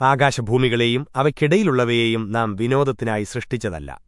ആകാശഭൂമികളെയും അവയ്ക്കിടയിലുള്ളവയെയും നാം വിനോദത്തിനായി സൃഷ്ടിച്ചതല്ല.